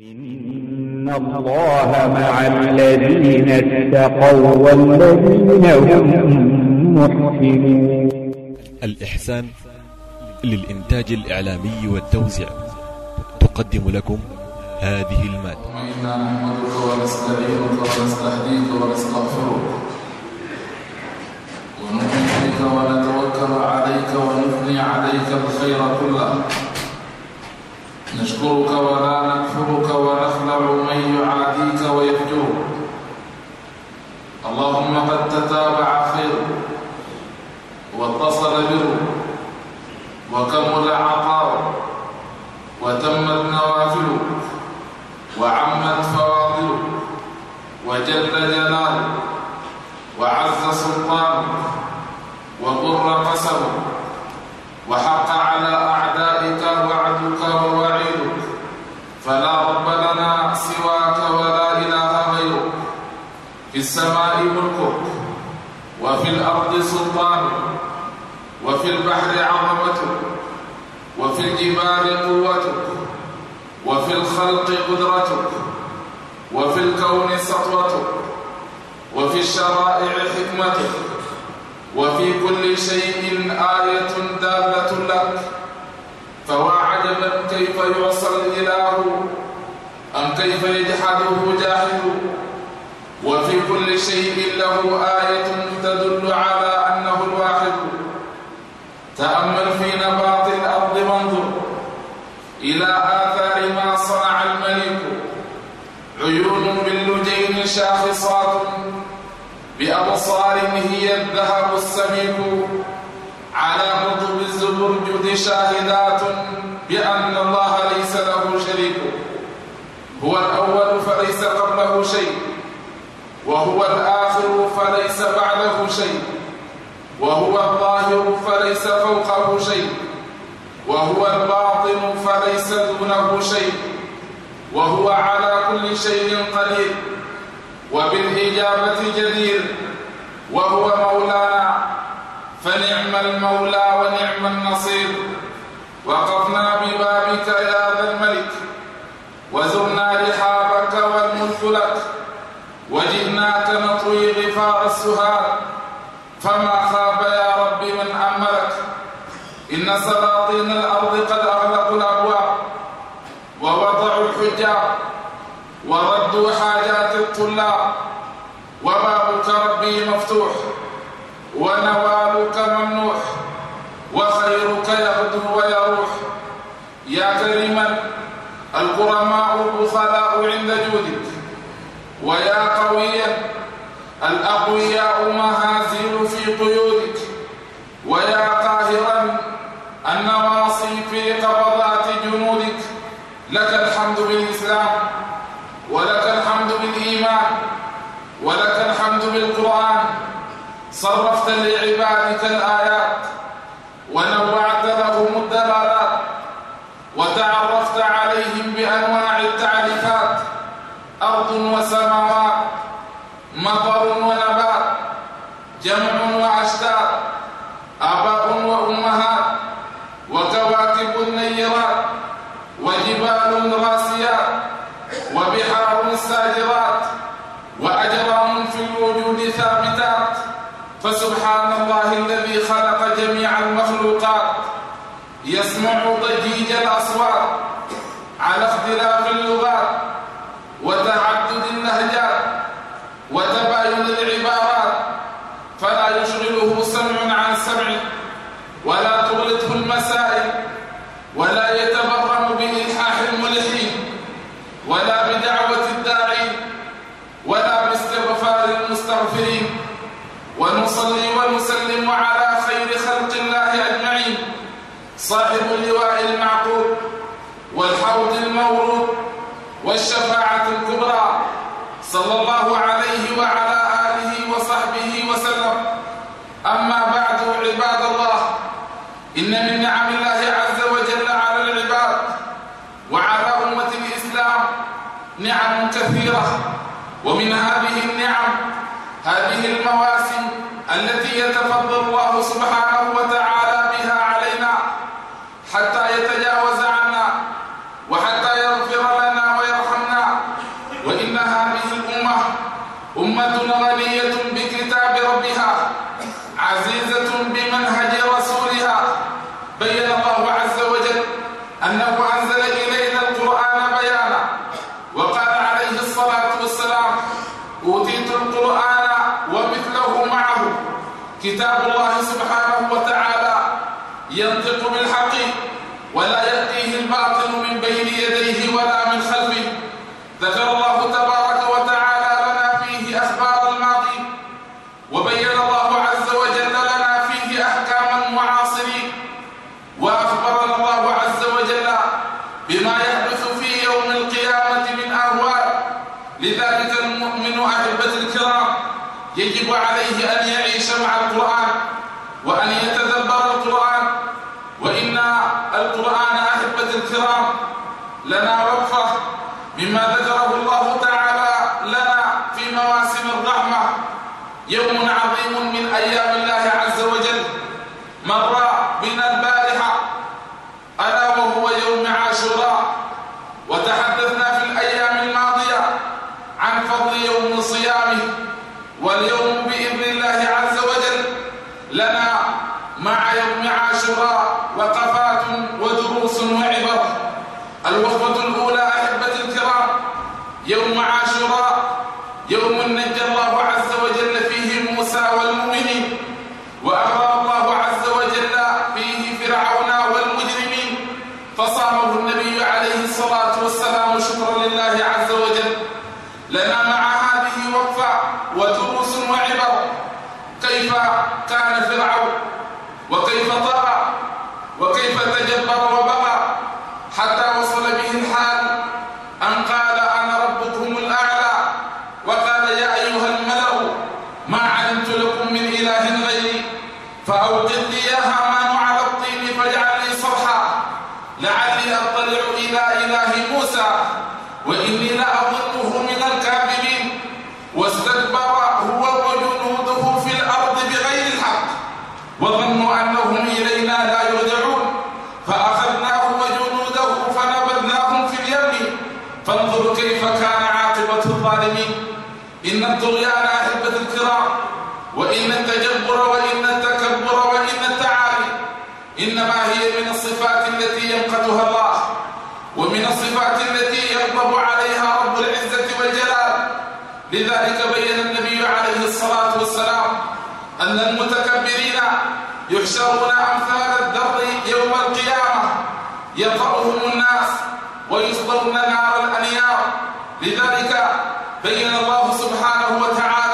إن الله مع الذين اتقوا والذين هم محسنون الإحسان للإنتاج الإعلامي والتوزيع تقدم لكم هذه المادة. إنا نحمدك ونستعينك ونستهديك ونستغفرك ونؤمن بك ونتوكل عليك ونثني عليك الخير كله. نشكرك ولا نكفرك ونخلع من يعاديك ويفجرك. اللهم قد تتابع خيرك واتصل برك وكمل عطاؤك وتمت نوافلك وعمت فواضلك وجل جلالك وعز سلطانك وبر قسمك وحق على أعدائك فلا رب لنا سواك ولا إله غيرك. في السماء ملكك وفي الأرض سلطانك وفي البحر عظمتك وفي الجبال قوتك وفي الخلق قدرتك وفي الكون سطوتك وفي الشرائع حكمتك وفي كل شيء آية دالة لك. فوعجبا كيف يعصى الإله أم كيف يجحده جاحد وفي كل شيء له آية تدل على أنه الواحد. تأمل في نبات الأرض وانظر إلى آثار ما صنع الملك. عيون باللجين شاخصات بأبصار هي الذهب السميك. على رطب الزبرجد شاهدات بأن الله ليس له شريك. هو الأول فليس قبله شيء وهو الآخر فليس بعده شيء وهو الظاهر فليس فوقه شيء وهو الباطن فليس دونه شيء وهو على كل شيء قدير وبالإجابة جدير وهو مولانا فنعم المولى ونعم النصير. وقفنا ببابك يا ذا الملك وزرنا رحابك والملك لك وجئناك نطوي غفار السهاد فما خاب يا رب من أملك إن سلاطين الأرض قد أغلقوا الأبواب ووضعوا الحجاب وردوا حاجات الطلاب وبابك ربي مفتوح. ونوالك ممنوح وخيرك يغدو ويروح. يا كريما الكرماء البخلاء عند جودك. ويا قويا الأقوياء مهازيل في قيودك. ويا قاهرا النواصي في قبضات جنودك. لك الحمد بالإسلام ولك الحمد بالإيمان ولك الحمد بالقرآن. صرفت لعبادك الآيات ونوعت لهم الدلالات وتعرفت عليهم بأنواع التعريفات أرض وسماوات مطر ونبات جمع وأشتات فسبحان الله الذي خلق جميع المخلوقات يسمع ضجيج الأصوات على اختلاف اللغات وتعدد اللهجات وتباين العبارات فلا يشغله سمع عن سمع ولا تغلطه المسائل ولا يتبرم بإلحاح الملحين ولا بدعوة الداعين ولا باستغفار المستغفرين. ونصلي ونسلم على خير خلق الله أجمعين. صاحب اللواء المعقول والحوض المورود والشفاعة الكبرى. صلى الله عليه وعلى آله وصحبه وسلم. أما بعد عباد الله إن من نعم الله عز وجل على العباد وعلى أمة الإسلام نعم كثيرة. ومن هذه النعم هذه المواسم التي يتفضل الله سبحانه الوصفة الأولى الظالمين إن الطغيان أحبة الكرام وإن التجبر وإن التكبر وإن التعالي. إنما هي من الصفات التي يمقتها الله ومن الصفات التي يغضب عليها رب العزة والجلال. لذلك بين النبي عليه الصلاة والسلام أن المتكبرين يحشرون أمثال الذر يوم القيامة يطأهم الناس ويصدرون نار الأنيار. لذلك بين الله سبحانه وتعالى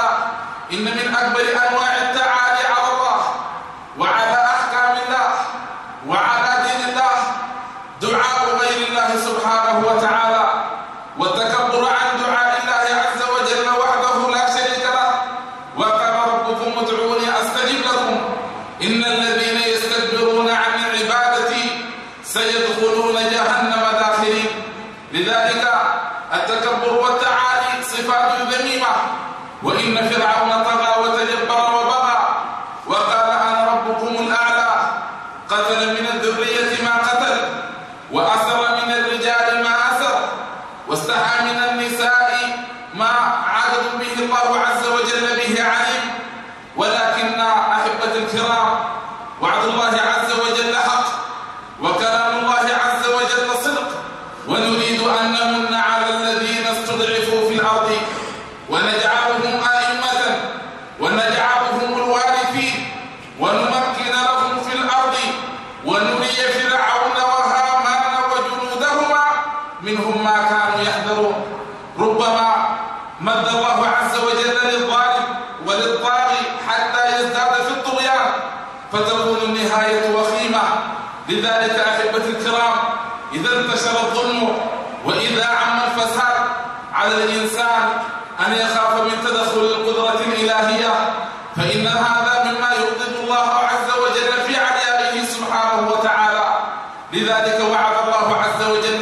على الإنسان أن يخاف من تدخل القدرة الإلهية فإن هذا مما يغضب الله عز وجل في عجائبه سبحانه وتعالى. لذلك وعد الله عز وجل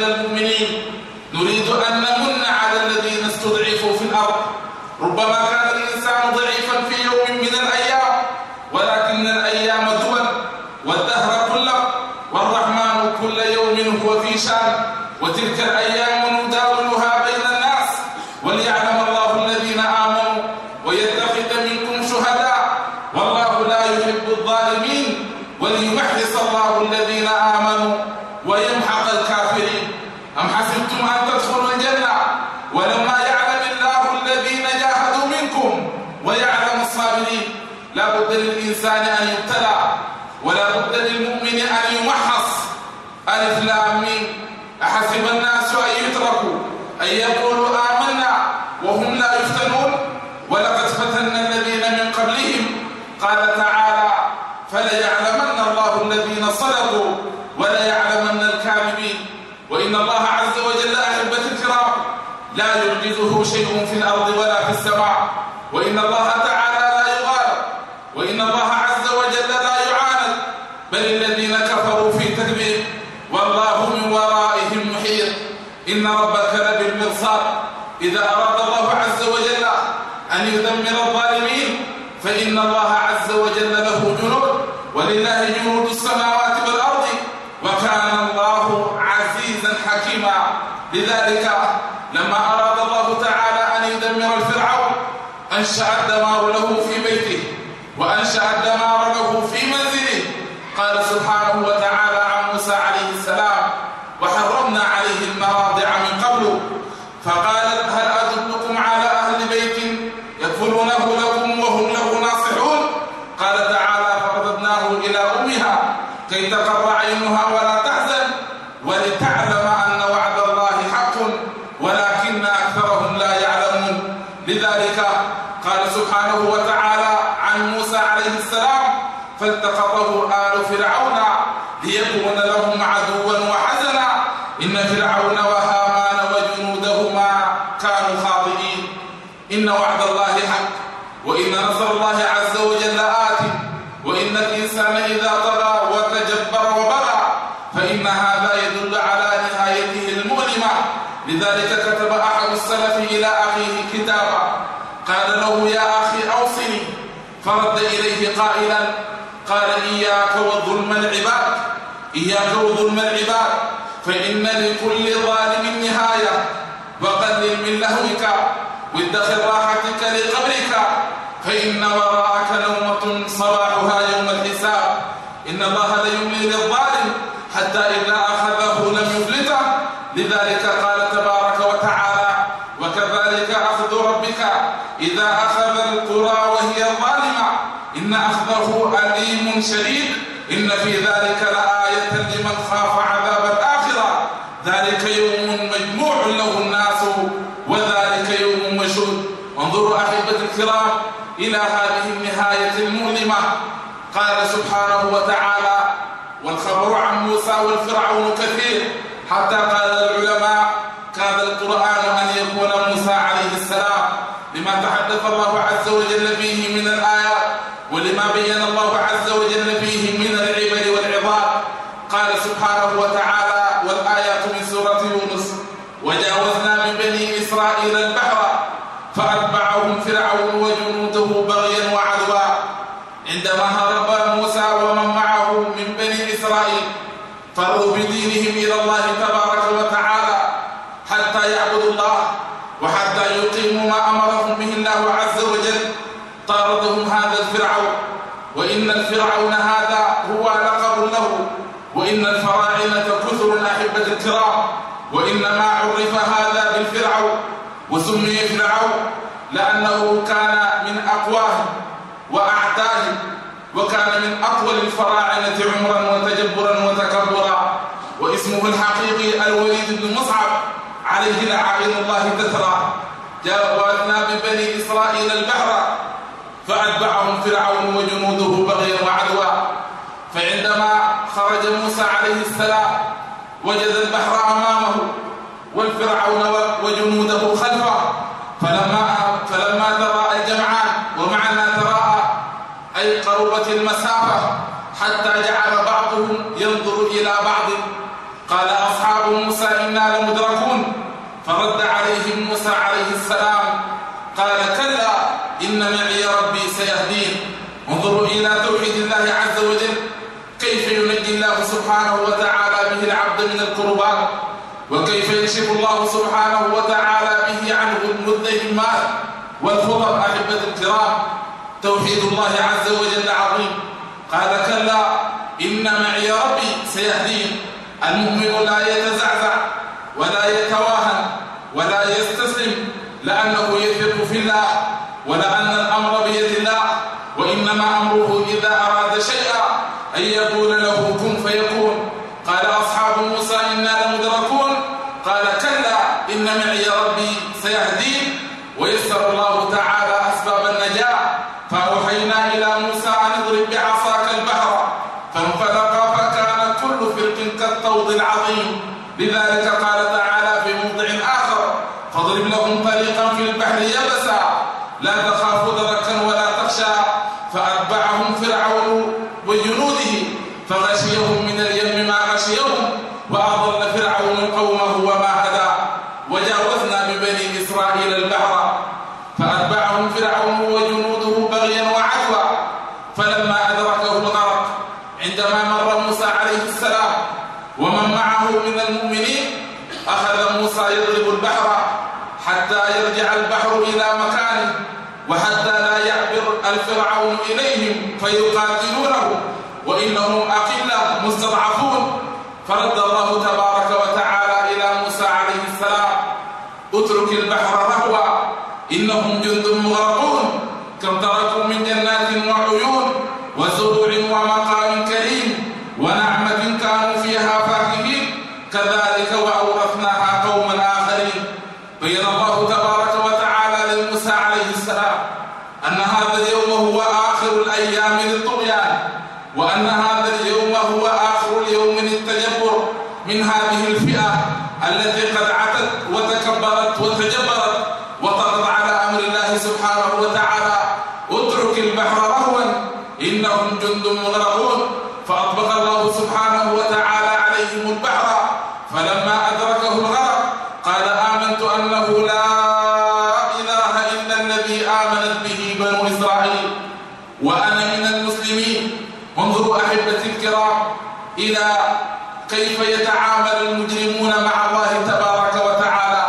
لا يعجزه شيء في الأرض ولا في السماء. وإن الله تعالى لا يغالب وإن الله عز وجل لا يعاند. بل الذين كفروا في تكذيب والله من ورائهم محيط. إن ربك لبالمرصاد. إذا أراد الله عز وجل أن يدمر الظالمين فإن الله عز وجل له جنود. ولله جنود السماوات والأرض وكان الله عزيزا حكيما لذلك لما أراد الله تعالى أن يدمر الفرعون أنشأ الدمار له في بيته وأنشأ الدمار له في منزله قال سبحانه وتعالى عن موسى عليه السلام وحرمنا عليه المراضع من قبل فقال هل أدلكم على أهل بيت يكفلونه لكم وهم له ناصحون قال تعالى فرددناه إلى أمها كي تقر عينها ولا تحزن ولتعلم أن وعد الله حق ولكن أكثرهم لا يعلمون لذلك قال سبحانه وتعالى عن موسى عليه السلام فالتقطه آل فرعون ليكون لهم عدوا وحزنا. إن فرعون وهامان وجنودهما كانوا خاطئين. إن وعد الله حق وإن نصر الله عز وجل آت وإن الإنسان إذا طغى وتجبر وبغى فإن هذا يدل على نهايته المؤلمة. لذلك كتب أحد السلف إلى أخيه كتابا قال له يا أخي أوصني. فرد إليه قائلا قال إياك وظلم العباد إياك وظلم العباد فإن لكل ظالم نهاية وقلل من لهوك وادخر راحتك لقبرك فإن وراءك نومة صباحها يوم الحساب إن الله ليملي للظالم حتى إذا أخذه لم يفلته لذلك قال تبارك وتعالى وكذلك أخذ ربك إذا أخذ القرى وهي ظالمة إن أخذه أليم شديد إن في ذلك لآية لمن خاف عذاب الآخرة. ذلك يوم مجموع له الناس وذلك يوم مشهود. انظروا أحبة الكرام إلى هذه النهاية المؤلمة. قال سبحانه وتعالى والخبر عن موسى والفرعون كثير. حتى قال العلماء كان القرآن أن يكون موسى عليه السلام. لما تحدث الله عز وجل فيه من الآيات ولما بين الله عز وجل فيه من العبر والعظات قال سبحانه وتعالى والآيات من سورة يونس وجاوزنا من بني إسرائيل البحر فأتبعهم فرعون وجنوده بغيا وعدوا عندما هرب موسى ومن معه من بني إسرائيل فروا بدينهم إلى الله تبارك وتعالى حتى يعبدوا الله وحتى يقيموا ما أمرهم به الله عز وجل طاردهم هذا الفرعون وإن الفرعون هذا هو لقب له. وإن الفراعنة كثر أحبة الكرام. وإنما عرف هذا بالفرعون وسمي فرعون لأنه كان من أقواهم وأعتاهم وكان من أطول الفراعنة عمرا وتجبرا وتكبرا. واسمه الحقيقي الوليد بن مصعب عليه لعائن الله تترى جاء وأثنى ببني إسرائيل البحر فأتبعهم فرعون وجنوده فعندما خرج موسى عليه السلام وجد البحر أمامه والفرعون وجنوده خلفه. فلما فلما تراءى الجمعان ومعنى تراءى أي قربت المسافة حتى جعل بعضهم ينظر إلى بعض. قال أصحاب موسى إنا لمدركون. فرد عليهم موسى عليه السلام قال كلا إن معي ربي سيهدين انظروا إلى توحيد الله عز وجل كيف ينجي الله سبحانه وتعالى به العبد من الكربات وكيف يكشف الله سبحانه وتعالى به عنه المذهمات والخطر أحبة الكرام توحيد الله عز وجل عظيم. قال كلا إن معي ربي سيهدين. المؤمن لا يتزعزع ولا يتواهن ولا يستسلم لأنه يثق في الله ولأن الأمر بيد الله. وإن وإنما أمره إذا أراد شيئا أن يقول له كن فيكون قال أصحاب موسى إنا لمدركون قال كلا إن معي ربي سيهدين ويسر الله تعالى أسباب النجاة فأوحينا إلى موسى أن اضرب بعصاك البحر فانفلق فكان كل فرق كالطود العظيم لذلك قال تعالى في موضع آخر فاضرب لهم طريقا في البحر يبسا لا تخاف دركا ولا تخشى فأتبعهم فرعون وجنوده فغشيهم من اليم ما غشيهم وأضل فرعون قومه وما هدى وجاوزنا ببني إسرائيل البحر فأتبعهم فرعون وجنوده بغيا وعدوى فلما أدركه الغرق عندما مر موسى عليه السلام ومن معه من المؤمنين أخذ موسى يضرب البحر حتى يرجع البحر إلى مكانه وحتى لا يعبر الفرعون إليهم فيقاتلونه وإنهم أقلة مستضعفون. فرد الله تبارك وتعالى إلى موسى عليه السلام اترك البحر رهوا إنهم جند مغرقون كم تركوا من جنات وعيون وزروع ومقام كريم ونعمة كانوا فيها فاكهين كذلك وأورثناها قوما آخرين بين الله تبارك وتعالى لموسى عليه السلام أن هذا اليوم هو آخر الأيام للطغيان وأن هذا اليوم هو آخر اليوم للتجبر من هذه الفئة التي قد عتت وتكبرت وتجبرت وطغت على أمر الله سبحانه وتعالى اترك البحر رهوا إنهم جند مغرقون فأطبق الله سبحانه وتعالى عليهم البحر فلما أدركه الغرق قال آمنت أنه لا إله إلا الذي آمنت به بنو إسرائيل وأنا من المسلمين. انظروا أحبتي الكرام إلى كيف يتعامل المجرمون مع الله تبارك وتعالى.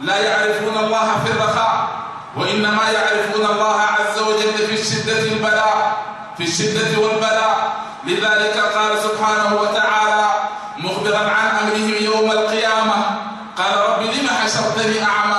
لا يعرفون الله في الرخاء وإنما يعرفون الله عز وجل في الشدة البلاء في الشدة والبلاء. لذلك قال سبحانه وتعالى حشرتني أعمى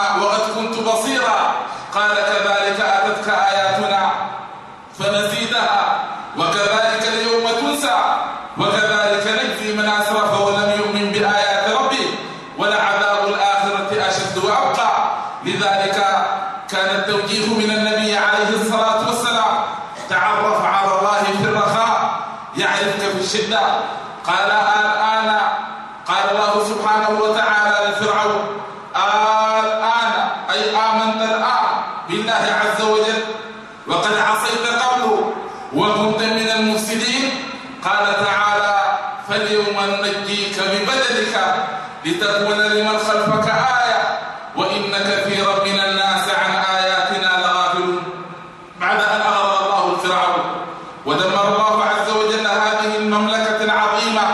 بالله عز وجل. وقد عصيت قبله وكنت من المفسدين. قال تعالى فاليوم ننجيك ببدنك لتكون لمن خلفك آية. وإن كثيرا من الناس عن آياتنا لغافلون. بعد أن أغرى الله الفرعون ودمر الله عز وجل هذه المملكة العظيمة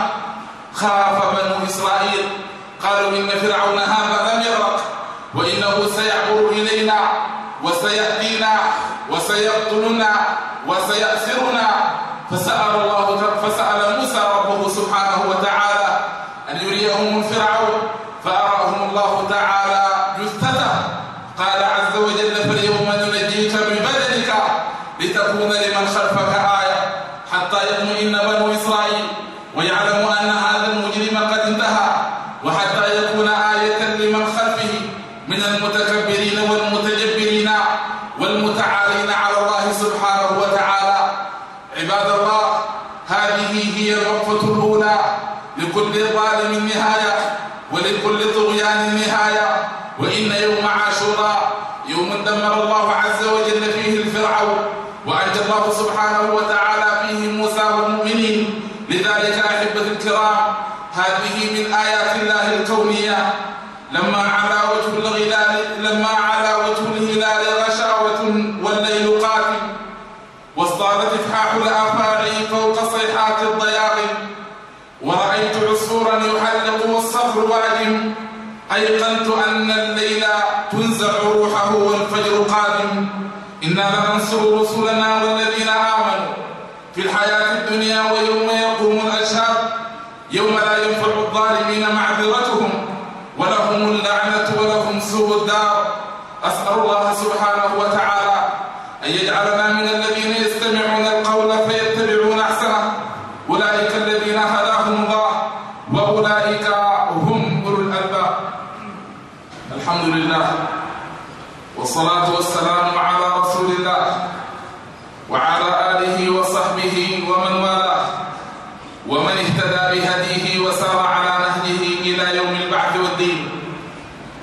خاف بنو إسرائيل. قالوا إن فرعون وسيقتلنا وسيأسرنا فسأل الله فسأل موسى ربه سبحانه وتعالى أن يريهم فرعون فأراهم الله تعالى جثته قال عز وجل فاليوم ننجيك ببدنك لتكون لمن خلفك آية حتى يطمئن بنو إسرائيل ويعلموا أن هذا المجرم قد انتهى وحتى يكون آية لمن خلفه من المتكبرين والمتجبرين والمتعالين على الله سبحانه وتعالى هذه هي الوقفة الأولى لكل ظالم نهاية ولكل طغيان نهاية وإن يوم عاشوراء يوم دمر الله عز وجل فيه الفرعون وأنجى الله سبحانه وتعالى فيه موسى والمؤمنين. لذلك أحبة الكرام هذه من آيات الله الكونية. لما على وجه الغلال لما على فوق صيحات الضياغم ورأيت عصفورا يحلق والصخر واجم أيقنت أن الليل تنزع روحه والفجر قادم. إنا لننصر رسلنا والذين آمنوا. في الحياة الدنيا ويوم يقوم الأشهاد. يوم لا ينفع الظالمين معذرتهم. ولهم اللعنة ولهم سوء الدار. أسأل الله سبحانه وتعالى أن يجعلنا من الذين يستمعون لله والصلاة والسلام على رسول الله وعلى آله وصحبه ومن والاه ومن اهتدى بهديه وسار على نهجه إلى يوم البعث والدين.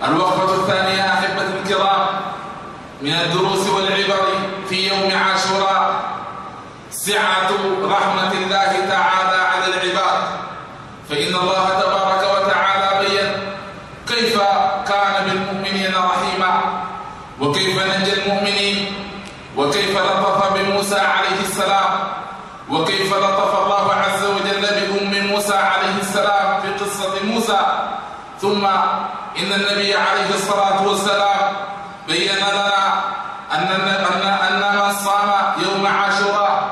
الوقفة الثانية أحبة الكرام من الدروس والعبر في يوم عاشوراء. سعة رحمة الله تعالى على العباد. فإن الله تبارك وتعالى بين كيف كان بالمؤمنين رحيما وكيف نجى المؤمنين وكيف لطف بموسى عليه السلام وكيف لطف الله عز وجل بأم موسى عليه السلام في قصة موسى. ثم إن النبي عليه الصلاة والسلام بين لنا أن أن أن من صام يوم عاشوراء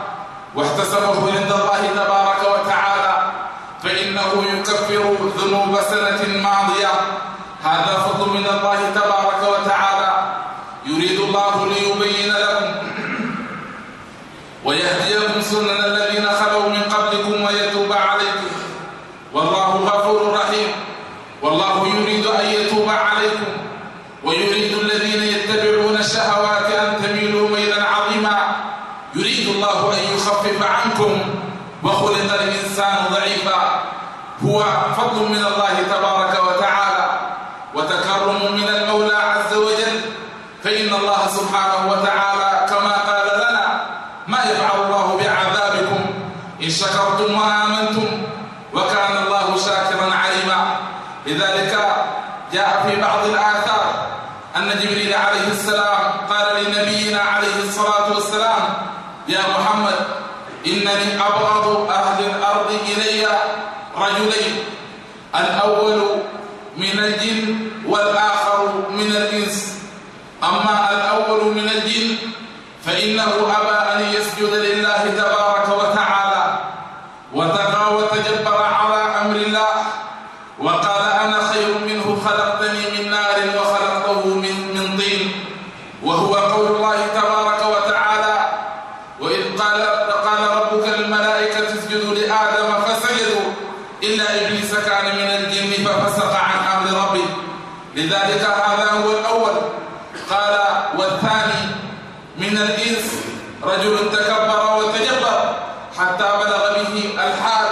واحتسبه عند الله تبارك وتعالى فإنه يكفر ذنوب سنة ماضية. هذا فضل من الله تبارك وتعالى. يريد الله ليبين لكم ويهديكم سنن الذين خلوا من قبلكم ويتوب عليكم والله غفور رحيم والله يريد أن يتوب عليكم ويريد الذين يتبعون الشهوات أن تميلوا ميلا عظيما يريد الله أن يخفف عنكم وخلق الإنسان ضعيفا هو فضل من الله تبارك وتعالى وتكرم من المولى عز وجل فإن الله سبحانه وتعالى كما قال لنا ما يفعل الله بعذابكم إن شكرتم وآمنتم وكان الله شاكرا عليما لذلك جاء في بعض الآثار أن جبريل عليه السلام قال لنبينا عليه الصلاة والسلام يا محمد إنني أبغض أهل الأرض إلي رجلين الأول من الجن والآخر من الإنس. أما الأول من الجن فإنه أبى أن يسجد لله تبارك وتعالى وتقى وتجبر على أمر الله وقال أنا خير منه خلقتني من نار وخلقته من من طين وهو قول الله تبارك وتعالى وإذ قال قال ربك للملائكة اسجدوا لآدم فسجدوا إلا إبليس كان من الجن ففسق عن أمر ربه لذلك هذا هو الأول قال والثاني من الإنس رجل تكبر وتجبر حتى بلغ به الحال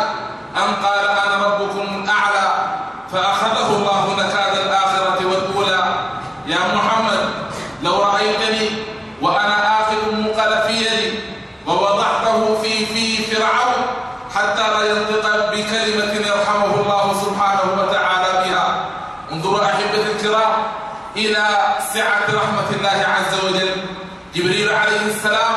أن قال أنا ربكم الأعلى فأخذه الله نكال الآخرة والأولى يا محمد لو رأيتني وأنا آخذ مقل في يدي ووضعته في في فرعون حتى لا ينطق بكلمة يرحمه الله سبحانه وتعالى بها انظروا أحبة الكرام إلى سعة رحمة الله عز وجل. جبريل عليه السلام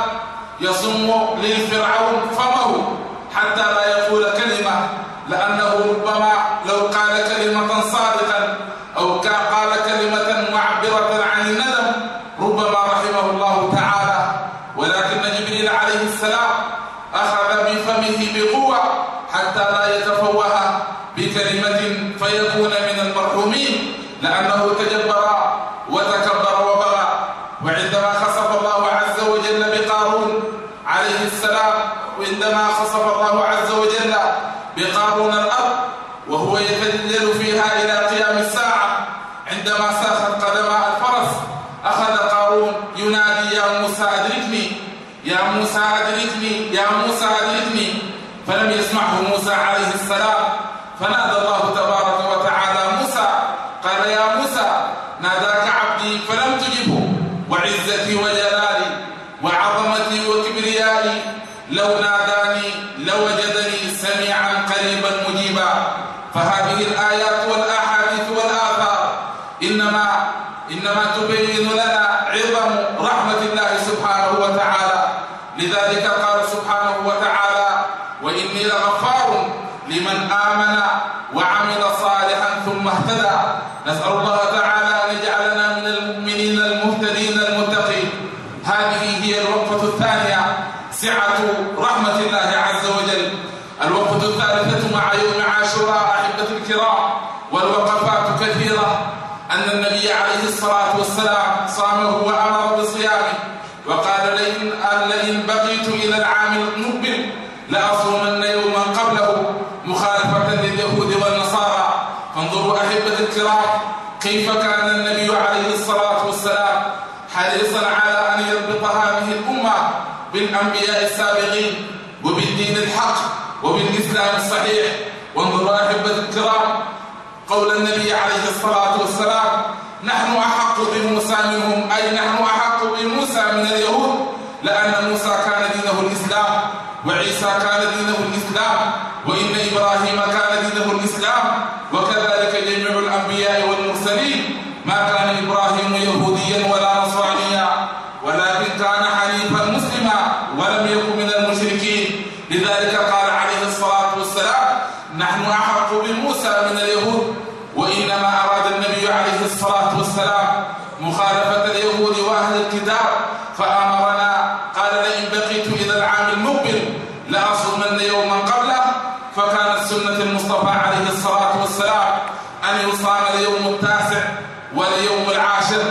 يصم للفرعون فمه حتى لا يقول كلمة لأنه ربما لو قال كلمة صادقا أو قال كلمة معبرة عن الندم ربما رحمه الله تعالى ولكن جبريل عليه السلام أخذ بفمه بقوة حتى لا يتفوه بكلمة فيكون من المرحومين لأنه تجبر وتكبر وبغى وعندما خسف الله عز وجل بقارون عليه السلام وعندما خسف الله عز وجل بقارون الأرض وهو يتجلل فيها إلى قيام الساعة عندما ساخت قدم الفرس أخذ قارون ينادي يا موسى أدركني يا موسى أدركني يا موسى أدركني فلم يسمعه موسى عليه السلام فنادى الله تبارك وتعالى موسى قال يا موسى ناداك عبدي فلم تجبه وعزتي وجلالي وعظمتي وكبريائي لو ناداني لوجدني سميعا قريبا مجيبا فهذه الآيات والأحاديث والآثار إنما تبين لنا عظم رحمة الله سبحانه وتعالى. لذلك قال سبحانه وتعالى وإني لغفار لمن آمن وعمل صالحا ثم اهتدى نسأل الله صومه وأمر بصيامه وقال لئن لئن بقيت إلى العام المقبل لأصومن يوما قبله مخالفة لليهود والنصارى. فانظروا أحبة الكرام كيف كان النبي عليه الصلاة والسلام حريصا على أن يربط هذه الأمة بالأنبياء السابقين وبالدين الحق وبالإسلام الصحيح. وانظروا أحبة الكرام قول النبي عليه الصلاة والسلام موسى كان دينه الإسلام وعيسى كان دينه الإسلام وإن إبراهيم كان دينه الإسلام وكذلك جميع الأنبياء والمرسلين. ما كان إبراهيم يهوديا ولا نصرانيا ولكن كان حنيفا مسلما ولم يكن من المشركين. لذلك قال عليه الصلاة والسلام نحن أحق بموسى من اليهود وإنما أراد النبي عليه الصلاة والسلام مخالفة اليهود وأهل الكتاب فأمرنا قال لئن بقيت إلى العام المقبل لأصومن يوما قبله فكانت سنة المصطفى عليه والسلام أن يصام اليوم التاسع واليوم العاشر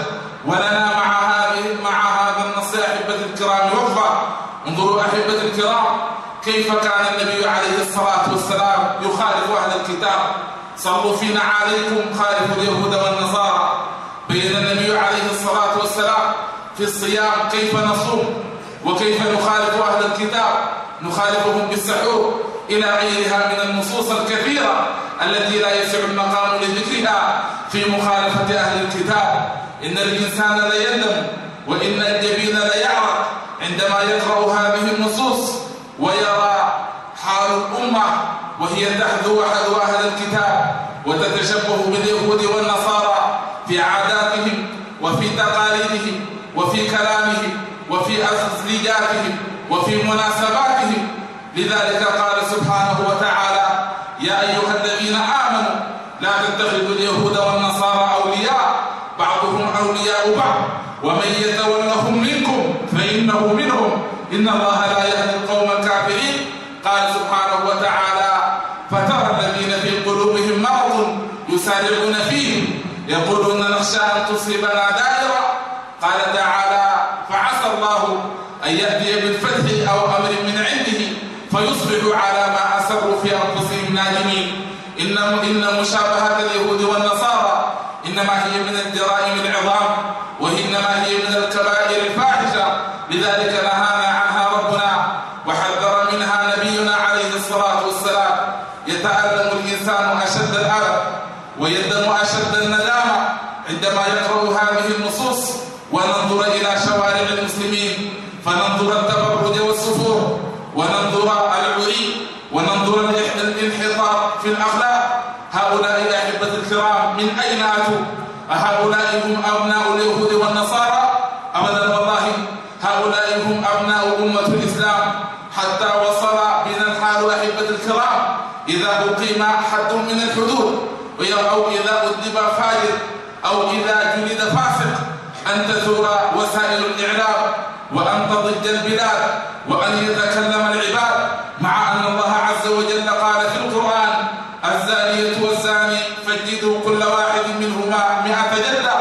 ولنا مع هذه مع هذا النص أحبة الكرام وقفة انظروا أحبة الكرام كيف كان النبي عليه الصلاة والسلام يخالف أهل الكتاب؟ صلوا فينا عليكم خالف اليهود والنصارى. بين النبي عليه الصلاة والسلام في الصيام كيف نصوم؟ وكيف نخالف أهل الكتاب؟ نخالفهم بالسحور إلى غيرها من النصوص الكثيرة. التي لا يسع المقام لذكرها في مخالفة أهل الكتاب. إن الإنسان ليندم وإن الجبين ليعرق عندما يقرأ هذه النصوص ويرى حال الأمة وهي تحذو حذو أهل الكتاب وتتشبه باليهود والنصارى في عاداتهم وفي تقاليدهم وفي كلامهم وفي أسلياتهم وفي مناسباتهم. لذلك قال سبحانه وتعالى يا أيها الذين آمنوا تتخذوا اليهود والنصارى أولياء بعضهم أولياء بعض. ومن يتولهم منكم فإنه منهم. إن الله لا يهدي القوم الكافرين. قال سبحانه وتعالى فترى الذين في قلوبهم مرض يسارعون فيهم يقولون نخشى أن تصيبنا دائرة. قال تعالى فعسى الله أن يأتي بالفتح أو أمر من عنده فيصبحوا على ما أسروا في أنفسهم نادمين. إن إن مشابهة هي من الجرائم العظام وإنما هي من الكبائر الفاحشة. لذلك نهانا عنها ربنا وحذر منها نبينا عليه الصلاة والسلام. يتألم الإنسان أشد الألم ويندم أشد الندامة عندما يقرأ هذه النصوص وننظر إلى شوارع المسلمين. فننظر التبرج والسفور وننظر العري وننظر الإنحطاط في الأخلاق. هؤلاء أحبة الكرام من أين أتوا؟ أهؤلاء هم أبناء اليهود والنصارى؟ أبدا والله. هؤلاء هم أبناء أمة الإسلام. حتى وصل بنا الحال أحبة الكرام. إذا أقيم حد من الحدود أو إذا أذب فاجر أو إذا جلد فاسق أن تزور وسائل الإعلام وأن تضج البلاد وأن يتكلم العباد مع أن الله عز وجل قال في القرآن الزانية والزاني فجدوا كل واحد منهما مئة جلة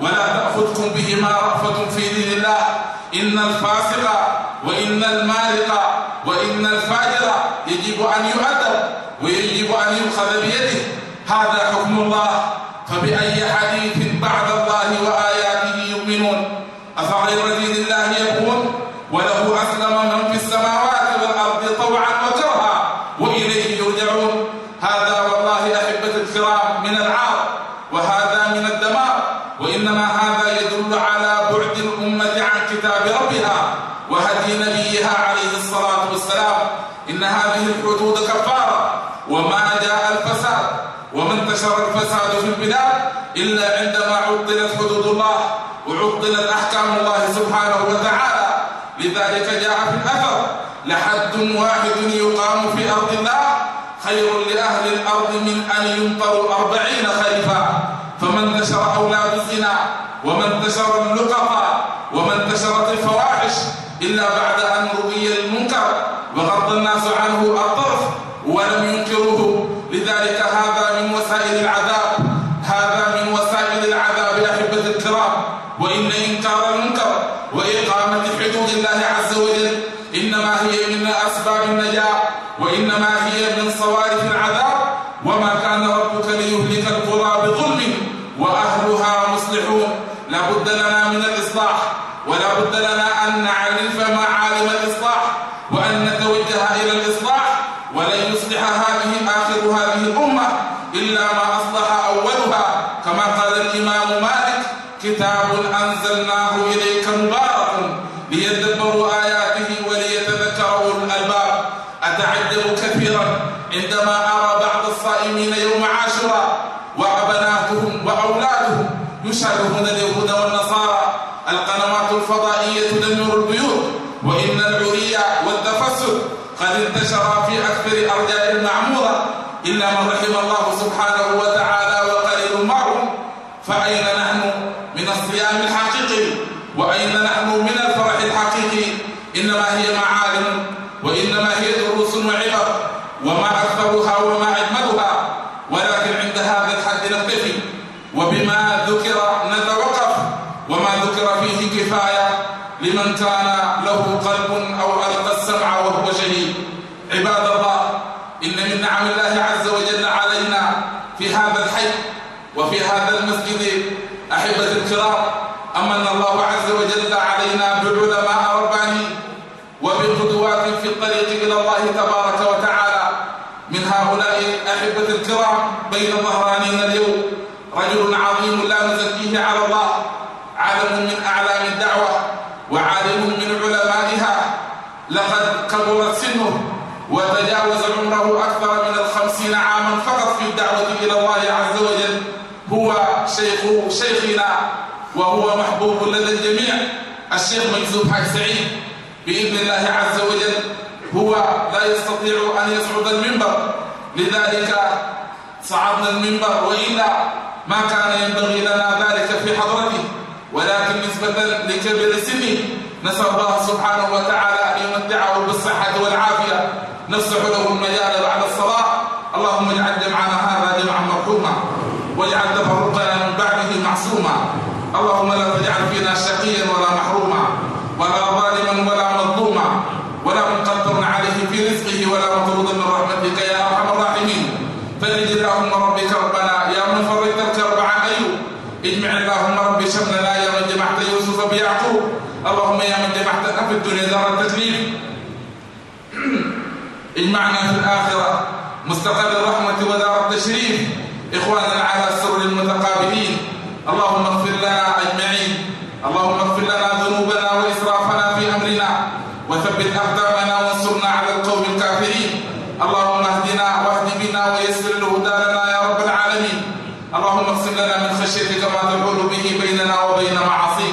ولا تأخذكم بهما رأفة في دين الله إن الفاسق وإن المارق وإن الفاجر يجب أن يؤدب ويجب أن يؤخذ بيده. هذا حكم الله. فبأي حديث بعد الله وآياته يؤمنون أفغير دين الله يكون وله أسلم من في السماوات والأرض طوعا وكرها وإليه يرجعون هذا والله أحبة الكرام من العار وهذا من الدمار وإنما هذا يدل على بعد الأمة عن كتاب ربها وهدي نبيها عليه الصلاة والسلام إن هذه الحدود كفارة وما جاء الفساد وما انتشر الفساد في البلاد إلا عندما عطلت حدود الله وعطلت أحكام الله سبحانه وتعالى. لذلك جاء في الأثر لحد واحد يقام في أرض الله خير لأهل الأرض من أن يمطروا أربعين خريفا فما انتشر أولاد الزنا وما انتشر اللقطة وما انتشرت الفواحش إلا بعد أن رؤي المنكر وغض الناس عنه الطرف ولم ينكروه لذلك هذا من وسائل العذاب هذا من وسائل العذاب أحبة الكرام وإن إنكار المنكر وإقامة حدود الله عز وجل إنما هي من أسباب النجاة وإنما هي من صوارف العذاب وما كان ربك ليهلك القرى بظلم وأهلها مصلحون لابد لنا من الإصلاح ولا بد لنا أن نعرف معالم الإصلاح كتاب أنزلناه إليك مبارك ليدبروا آياته وليتذكر أولو الألباب أتعجب كثيرا عندما أرى بعض الصائمين يوم عاشوراء وأبناتهم وأولادهم يشابهون اليهود والنصارى القنوات الفضائية تدمر البيوت وإن العري والتفسد قد انتشر في أكثر أرجاء المعمورة إلا من رحم الله سبحانه وتعالى وقليل معهم فأين نحن من الصيام الحقيقي؟ وأين نحن من الفرح الحقيقي؟ إنما هي معالم وإنما هي دروس وعبر وما أكثرها وما أجملها ولكن عند هذا الحد نكتفي وبما ذكر نتوقف وما ذكر فيه كفاية لمن كان له قلب أو ألقى السمع وهو شهيد. عباد الله إن من نعم الله عز وجل علينا في هذا الحي وفي هذا المسجد الكرام أمن الله عز وجل علينا بعلماء رباني وبقدوات في الطريق إلى الله تبارك وتعالى. من هؤلاء أحبة الكرام بين ظهرانينا اليوم رجل عظيم لا نزكيه على الله عالم من أعلام الدعوة وعالم من علمائها. لقد كبرت سنه وتجاوز عمره أكثر من الخمسين عاما فقط في الدعوة إلى الله عز وجل. هو شيخ شيخنا وهو محبوب لدى الجميع. الشيخ مجذوب حاج سعيد بإذن الله عز وجل هو لا يستطيع أن يصعد المنبر. لذلك صعدنا المنبر وإلا ما كان ينبغي لنا ذلك في حضرته. ولكن نسبة لكبر سنه نسأل الله سبحانه وتعالى أن يمتعه بالصحة والعافية نفسح له المجال بعد الصلاة اللهم اجعل جمعنا هذا جمعا مرحوما واجعل تفرقنا من بعده معصوما اللهم لا تجعل فينا شقيا ولا محروما ولا ظالما ولا مظلوما ولا مقدرا عليه في رزقه ولا مطرودا من رحمتك يا ارحم الراحمين فنجد اللهم ربك ربنا يا من فرجت الكرب عن ايوب اجمع اللهم رب شملنا يا من جمعت يوسف بيعقوب اللهم يا من جمعتنا في الدنيا دار التكليف اجمعنا في الآخرة مستقر الرحمة ودار التشريف إخواننا على السر المتقابلين. اللهم اغفر لنا أجمعين. اللهم اغفر لنا ذنوبنا وإسرافنا في أمرنا. وثبت أقدامنا وانصرنا على القوم الكافرين. اللهم اهدنا واهد بنا ويسر الهدى لنا يا رب العالمين. اللهم اقسم لنا من خشيتك ما تحول به بيننا وبين معاصيك.